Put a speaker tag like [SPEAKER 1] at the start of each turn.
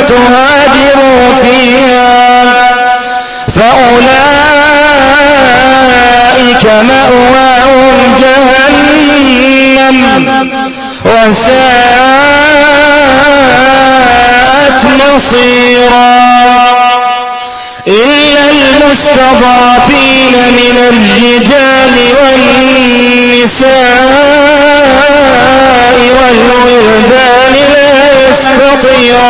[SPEAKER 1] فتهاجروا فيها فأولئك مأواهم جهنم وساءت مصيرا إلا المستضعفين من الرجال والنساء والولدان لا يستطيعون